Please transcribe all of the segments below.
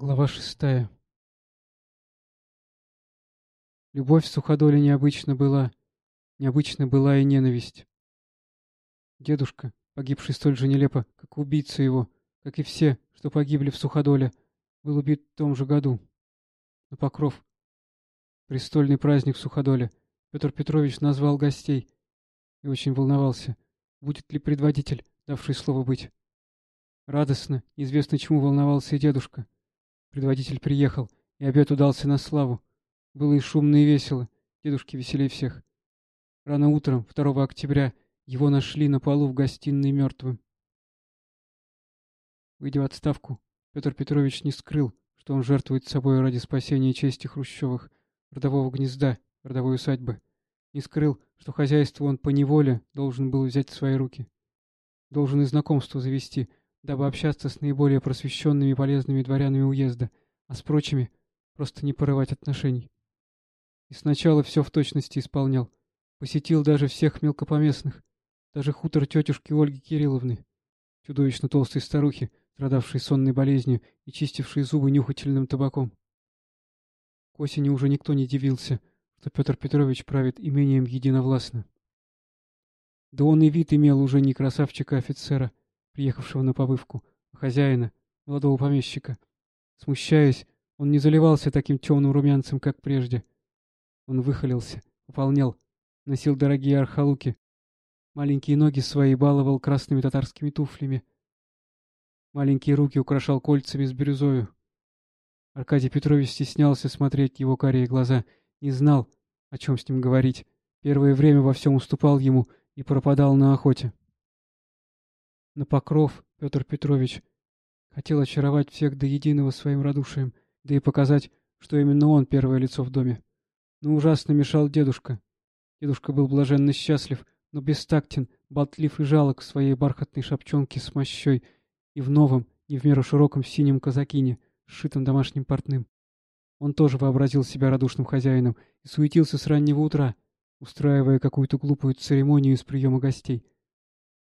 Глава шестая Любовь в Суходоле необычно была, необычно была и ненависть. Дедушка, погибший столь же нелепо, как убийца его, как и все, что погибли в Суходоле, был убит в том же году. На Покров, престольный праздник в Суходоле, Петр Петрович назвал гостей и очень волновался, будет ли предводитель, давший слово быть. Радостно, известно чему волновался и дедушка — Предводитель приехал, и обед удался на славу. Было и шумно, и весело. Дедушки веселей всех. Рано утром, 2 октября, его нашли на полу в гостиной мертвым. Выйдя в отставку, Петр Петрович не скрыл, что он жертвует собой ради спасения чести Хрущевых, родового гнезда, родовой усадьбы. Не скрыл, что хозяйство он по неволе должен был взять в свои руки. Должен и знакомство завести, дабы общаться с наиболее просвещенными и полезными дворянами уезда, а с прочими просто не порывать отношений. И сначала все в точности исполнял. Посетил даже всех мелкопоместных, даже хутор тетушки Ольги Кирилловны, чудовищно толстой старухи, страдавшей сонной болезнью и чистившей зубы нюхательным табаком. К осени уже никто не дивился, что Петр Петрович правит имением единовластно. Да он и вид имел уже не красавчика-офицера, приехавшего на побывку, хозяина, молодого помещика. Смущаясь, он не заливался таким темным румянцем, как прежде. Он выхолился, пополнял, носил дорогие архалуки, маленькие ноги свои баловал красными татарскими туфлями, маленькие руки украшал кольцами с бирюзою. Аркадий Петрович стеснялся смотреть его карие глаза, не знал, о чем с ним говорить. Первое время во всем уступал ему и пропадал на охоте на покров Петр Петрович хотел очаровать всех до единого своим радушием, да и показать, что именно он первое лицо в доме. Но ужасно мешал дедушка. Дедушка был блаженно счастлив, но бестактен, болтлив и жалок в своей бархатной шапчонке с мощой и в новом, не в меру широком синем казакине, сшитом домашним портным. Он тоже вообразил себя радушным хозяином и суетился с раннего утра, устраивая какую-то глупую церемонию из приема гостей.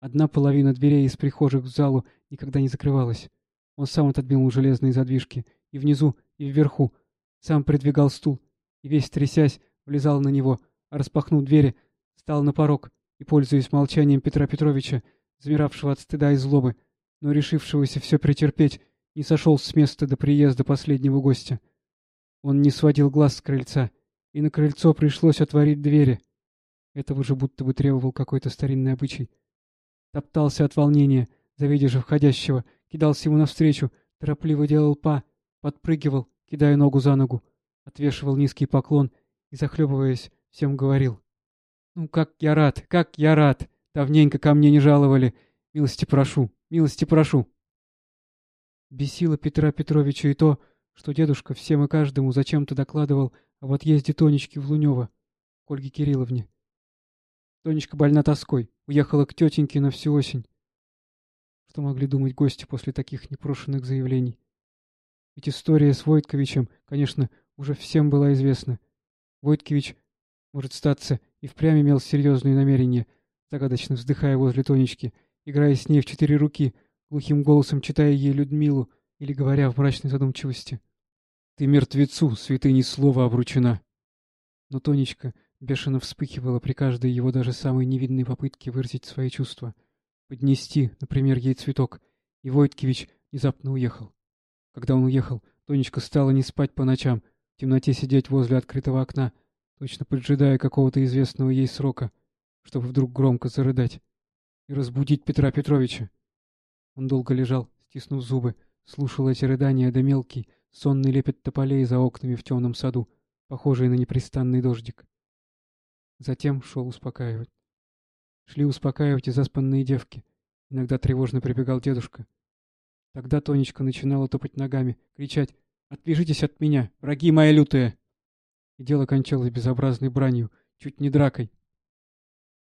Одна половина дверей из прихожих в залу никогда не закрывалась. Он сам отодвинул железные задвижки. И внизу, и вверху. Сам придвигал стул. И весь трясясь, влезал на него, а распахнув двери, стал на порог и, пользуясь молчанием Петра Петровича, замиравшего от стыда и злобы, но решившегося все претерпеть, не сошел с места до приезда последнего гостя. Он не сводил глаз с крыльца, и на крыльцо пришлось отворить двери. Этого же будто бы требовал какой-то старинный обычай — топтался от волнения, завидя же входящего, кидался ему навстречу, торопливо делал па, подпрыгивал, кидая ногу за ногу, отвешивал низкий поклон и, захлебываясь, всем говорил. «Ну, как я рад, как я рад! Давненько ко мне не жаловали. Милости прошу, милости прошу!» Бесило Петра Петровича и то, что дедушка всем и каждому зачем-то докладывал об отъезде Тонечки в Лунево, к Ольге Кирилловне. Тонечка больна тоской, уехала к тетеньке на всю осень. Что могли думать гости после таких непрошенных заявлений? Ведь история с Войтковичем, конечно, уже всем была известна. Войткович, может статься, и впрямь имел серьезные намерения, загадочно вздыхая возле Тонечки, играя с ней в четыре руки, глухим голосом читая ей Людмилу или говоря в мрачной задумчивости. «Ты мертвецу, святыней слова обручена!» Но Тонечка бешено вспыхивала при каждой его даже самой невинной попытке выразить свои чувства. Поднести, например, ей цветок. И Войткевич внезапно уехал. Когда он уехал, Тонечка стала не спать по ночам, в темноте сидеть возле открытого окна, точно поджидая какого-то известного ей срока, чтобы вдруг громко зарыдать и разбудить Петра Петровича. Он долго лежал, стиснув зубы, слушал эти рыдания да мелкий, сонный лепет тополей за окнами в темном саду, похожий на непрестанный дождик. Затем шел успокаивать. Шли успокаивать и заспанные девки. Иногда тревожно прибегал дедушка. Тогда Тонечка начинала топать ногами, кричать «Отвяжитесь от меня, враги мои лютые!» И дело кончалось безобразной бранью, чуть не дракой.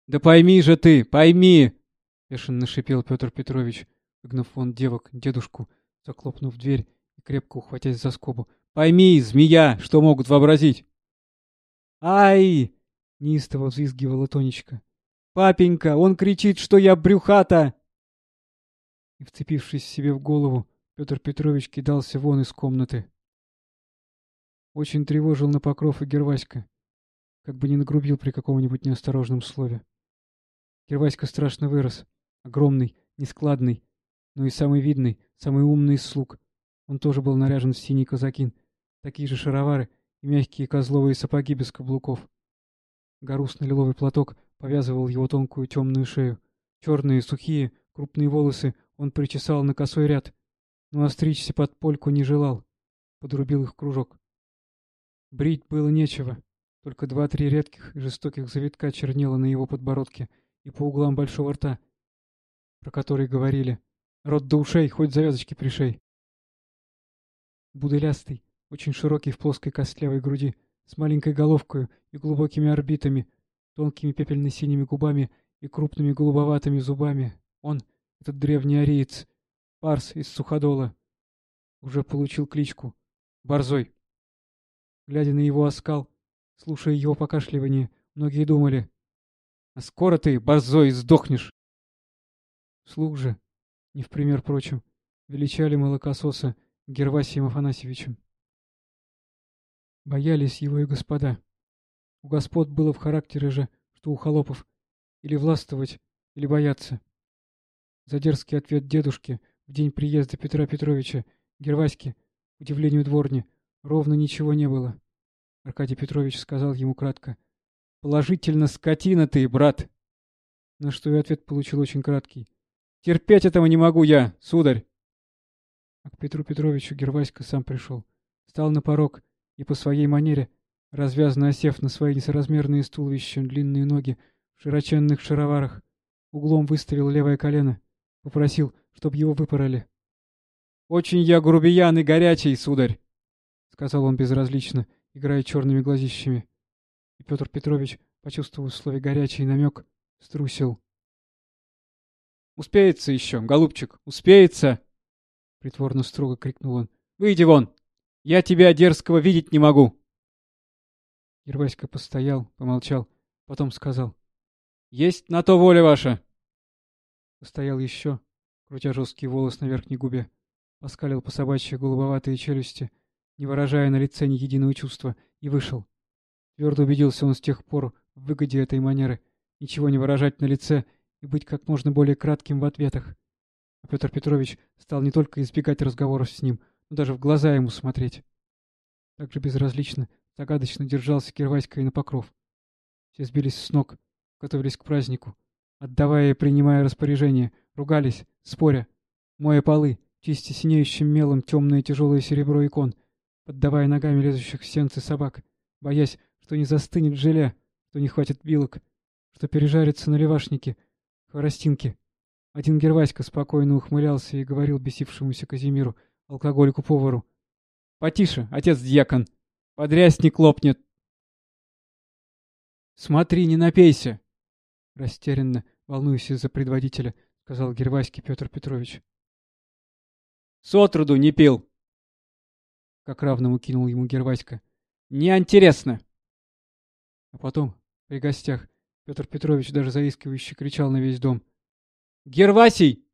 «Да пойми же ты, пойми!» — бешено шипел Петр Петрович, выгнав вон девок, дедушку, заклопнув дверь и крепко ухватясь за скобу. «Пойми, змея, что могут вообразить!» «Ай!» — неистово взвизгивала Тонечка. «Папенька, он кричит, что я брюхата!» И, вцепившись себе в голову, Петр Петрович кидался вон из комнаты. Очень тревожил на покров и Герваська, как бы не нагрубил при каком-нибудь неосторожном слове. Герваська страшно вырос, огромный, нескладный, но и самый видный, самый умный из слуг. Он тоже был наряжен в синий казакин, такие же шаровары и мягкие козловые сапоги без каблуков. Горустно-лиловый платок повязывал его тонкую темную шею. Черные, сухие, крупные волосы он причесал на косой ряд, но остричься под польку не желал. Подрубил их кружок. Брить было нечего. Только два-три редких и жестоких завитка чернело на его подбородке и по углам большого рта, про который говорили «Рот до ушей, хоть завязочки пришей». Будылястый, очень широкий в плоской костлявой груди, с маленькой головкой и глубокими орбитами, тонкими пепельно-синими губами и крупными голубоватыми зубами. Он, этот древний ариец, Парс из Суходола, уже получил кличку Борзой. Глядя на его оскал, слушая его покашливание, многие думали, «А скоро ты, Борзой, сдохнешь!» Слух же, не в пример прочим, величали молокососа Гервасием Афанасьевичем. Боялись его и господа. У господ было в характере же, что у холопов, или властвовать, или бояться. За дерзкий ответ дедушки в день приезда Петра Петровича Герваськи, к удивлению дворни, ровно ничего не было. Аркадий Петрович сказал ему кратко. «Положительно скотина ты, брат!» На что и ответ получил очень краткий. «Терпеть этого не могу я, сударь!» А к Петру Петровичу Герваська сам пришел. Стал на порог и по своей манере, развязно осев на свои несоразмерные с длинные ноги в широченных шароварах, углом выставил левое колено, попросил, чтоб его выпороли. «Очень я грубиян и горячий, сударь!» — сказал он безразлично, играя черными глазищами. И Петр Петрович, почувствовав в слове «горячий» намек, струсил. «Успеется еще, голубчик, успеется!» Притворно строго крикнул он. «Выйди вон! Я тебя дерзкого видеть не могу!» Ерваська постоял, помолчал, потом сказал. «Есть на то воля ваша!» Постоял еще, крутя жесткий волос на верхней губе, поскалил по собачьи голубоватые челюсти, не выражая на лице ни единого чувства, и вышел. Твердо убедился он с тех пор в выгоде этой манеры, ничего не выражать на лице и быть как можно более кратким в ответах. А Петр Петрович стал не только избегать разговоров с ним, даже в глаза ему смотреть. Так же безразлично, загадочно держался Кирваська и на покров. Все сбились с ног, готовились к празднику, отдавая и принимая распоряжения, ругались, споря, моя полы, чисти синеющим мелом темное тяжелое серебро икон, поддавая ногами лезущих в сенцы собак, боясь, что не застынет желе, что не хватит билок, что пережарится на левашнике, хворостинке. Один Герваська спокойно ухмылялся и говорил бесившемуся Казимиру, алкоголику-повару. — Потише, отец-дьякон, подрясник лопнет. — Смотри, не напейся! — растерянно, волнуясь из-за предводителя, сказал Герваське Петр Петрович. — С отроду не пил! как равному кинул ему Герваська. «Не А потом, при гостях, Петр Петрович даже заискивающе кричал на весь дом. «Гервасий!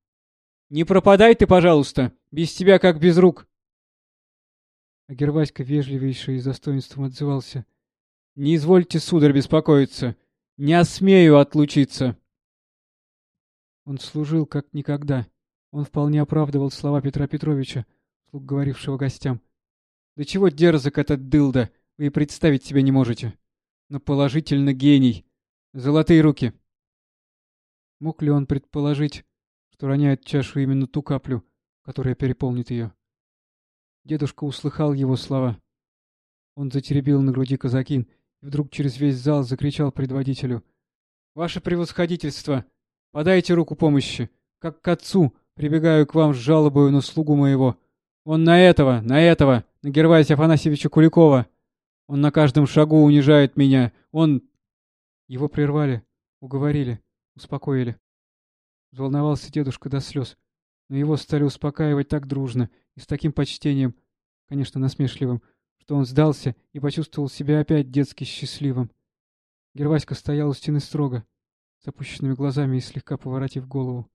Не пропадай ты, пожалуйста! Без тебя как без рук!» А Герваська вежливейше и достоинством отзывался. «Не извольте, сударь, беспокоиться! Не осмею отлучиться!» Он служил как никогда. Он вполне оправдывал слова Петра Петровича, слуг говорившего гостям. Да чего дерзок этот дылда, вы и представить себе не можете. Но положительно гений. Золотые руки. Мог ли он предположить, что роняет чашу именно ту каплю, которая переполнит ее? Дедушка услыхал его слова. Он затеребил на груди казакин и вдруг через весь зал закричал предводителю. «Ваше превосходительство! Подайте руку помощи! Как к отцу прибегаю к вам с жалобою на слугу моего! Он на этого, на этого, на Гервасия Афанасьевича Куликова. Он на каждом шагу унижает меня. Он...» Его прервали, уговорили, успокоили. Взволновался дедушка до слез, но его стали успокаивать так дружно и с таким почтением, конечно, насмешливым, что он сдался и почувствовал себя опять детски счастливым. Герваська стоял у стены строго, с опущенными глазами и слегка поворотив голову.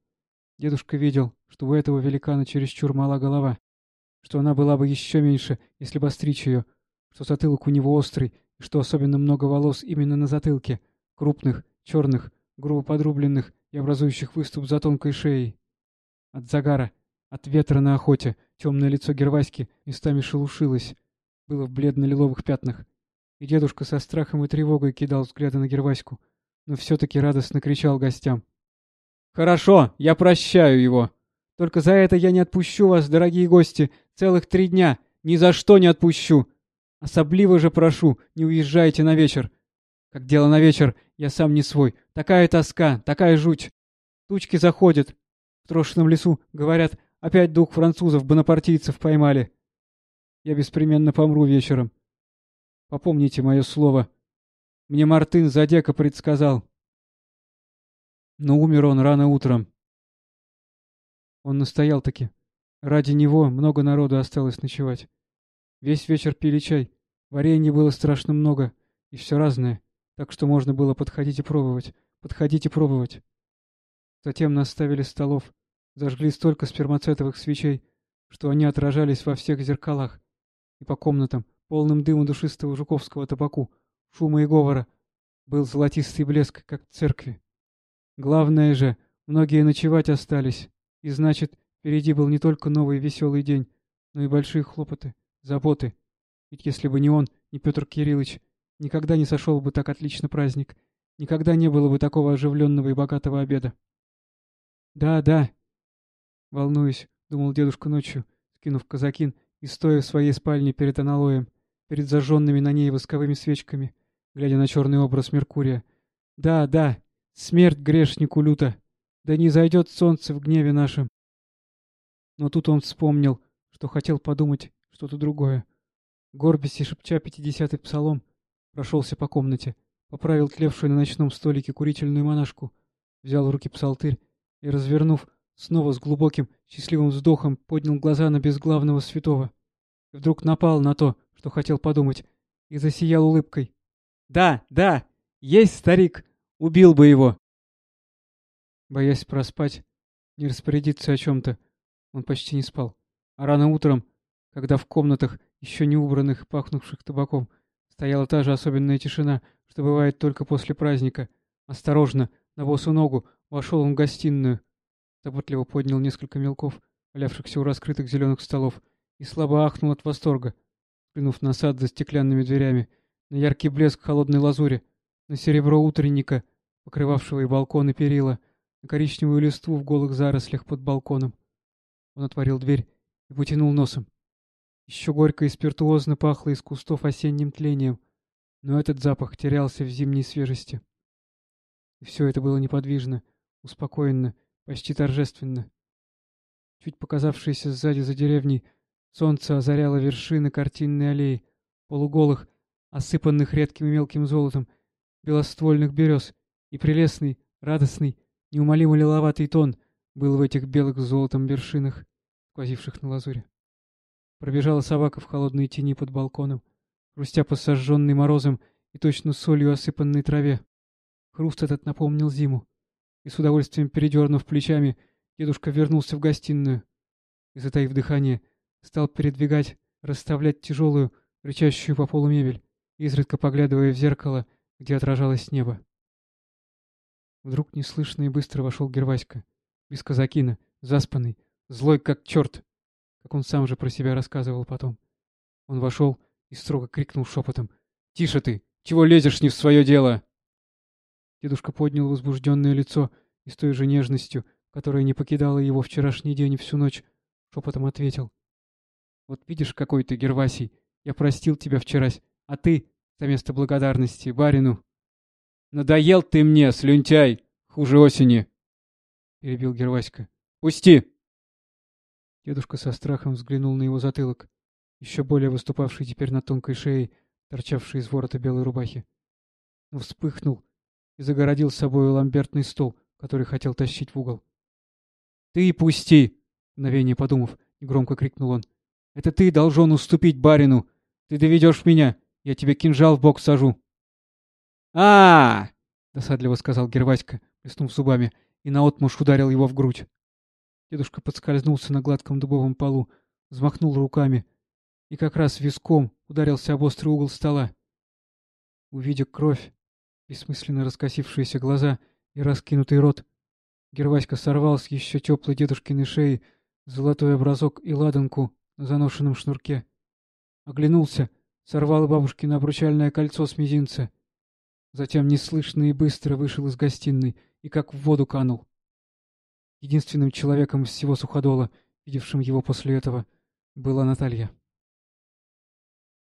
Дедушка видел, что у этого великана чересчур мала голова, что она была бы еще меньше, если бы остричь ее, что затылок у него острый, и что особенно много волос именно на затылке, крупных, черных, грубо подрубленных и образующих выступ за тонкой шеей. От загара, от ветра на охоте, темное лицо Герваськи местами шелушилось, было в бледно-лиловых пятнах, и дедушка со страхом и тревогой кидал взгляды на Герваську, но все-таки радостно кричал гостям. «Хорошо, я прощаю его. Только за это я не отпущу вас, дорогие гости, целых три дня, ни за что не отпущу. Особливо же прошу, не уезжайте на вечер. Как дело на вечер, я сам не свой. Такая тоска, такая жуть. Тучки заходят. В трошином лесу, говорят, опять дух французов-бонапартийцев поймали. Я беспременно помру вечером. Попомните мое слово. Мне Мартын Задека предсказал. Но умер он рано утром. Он настоял-таки. Ради него много народу осталось ночевать. Весь вечер пили чай. Варенья было страшно много. И все разное. Так что можно было подходить и пробовать. Подходить и пробовать. Затем наставили столов. Зажгли столько спермацетовых свечей, что они отражались во всех зеркалах. И по комнатам, полным дыма душистого жуковского табаку, шума и говора, был золотистый блеск, как в церкви. Главное же, многие ночевать остались. И значит, впереди был не только новый веселый день, но и большие хлопоты заботы. Ведь если бы не он, не Петр Кириллович, никогда не сошел бы так отлично праздник, никогда не было бы такого оживленного и богатого обеда. Да, да, волнуюсь, думал дедушка ночью, скинув казакин и стоя в своей спальне перед аналоем, перед зажженными на ней восковыми свечками, глядя на черный образ Меркурия. Да, да, смерть грешнику люто, да не зайдет солнце в гневе нашем. Но тут он вспомнил, что хотел подумать что-то другое. Горбись и шепча пятидесятый псалом, прошелся по комнате, поправил тлевшую на ночном столике курительную монашку, взял в руки псалтырь и, развернув, снова с глубоким, счастливым вздохом поднял глаза на безглавного святого. И вдруг напал на то, что хотел подумать, и засиял улыбкой. «Да, да, есть старик! Убил бы его!» Боясь проспать, не распорядиться о чем-то, он почти не спал. А рано утром, когда в комнатах, еще не убранных, пахнувших табаком, стояла та же особенная тишина, что бывает только после праздника. Осторожно, на босу ногу, вошел он в гостиную. Заботливо поднял несколько мелков, валявшихся у раскрытых зеленых столов, и слабо ахнул от восторга, взглянув на сад за стеклянными дверями, на яркий блеск холодной лазури, на серебро утренника, покрывавшего и балкон, и перила, на коричневую листву в голых зарослях под балконом. Он отворил дверь и потянул носом. Еще горько и спиртуозно пахло из кустов осенним тлением, но этот запах терялся в зимней свежести. И все это было неподвижно, успокоенно, почти торжественно. Чуть показавшееся сзади за деревней, солнце озаряло вершины картинной аллеи, полуголых, осыпанных редким и мелким золотом, белоствольных берез, и прелестный, радостный, неумолимо лиловатый тон был в этих белых золотом вершинах, сквозивших на лазуре. Пробежала собака в холодной тени под балконом, хрустя по сожженной морозом и точно солью осыпанной траве. Хруст этот напомнил зиму, и с удовольствием передернув плечами, дедушка вернулся в гостиную и, затаив дыхание, стал передвигать, расставлять тяжелую, рычащую по полу мебель, изредка поглядывая в зеркало, где отражалось небо. Вдруг неслышно и быстро вошел Герваська, без казакина, заспанный, злой как черт как он сам же про себя рассказывал потом. Он вошел и строго крикнул шепотом. «Тише ты! Чего лезешь не в свое дело?» Дедушка поднял возбужденное лицо и с той же нежностью, которая не покидала его вчерашний день и всю ночь, шепотом ответил. «Вот видишь, какой ты, Гервасий, я простил тебя вчерась, а ты, за место благодарности, барину...» «Надоел ты мне, слюнтяй, хуже осени!» — перебил Герваська. «Пусти!» Дедушка со страхом взглянул на его затылок, еще более выступавший теперь на тонкой шее, торчавший из ворота белой рубахи. Но вспыхнул и загородил собой ламбертный стол, который хотел тащить в угол. «Ты пусти!» — мгновение подумав, громко крикнул он. «Это ты должен уступить барину! Ты доведешь меня! Я тебе кинжал в бок сажу!» а, -а, -а, досадливо сказал Герваська, плеснув зубами, и наотмашь ударил его в грудь. Дедушка подскользнулся на гладком дубовом полу, взмахнул руками и как раз виском ударился об острый угол стола. Увидя кровь, бессмысленно раскосившиеся глаза и раскинутый рот, Герваська сорвал с еще теплой дедушкиной шеи золотой образок и ладанку на заношенном шнурке. Оглянулся, сорвал бабушкино обручальное кольцо с мизинца. Затем неслышно и быстро вышел из гостиной и как в воду канул. Единственным человеком всего Суходола, видевшим его после этого, была Наталья.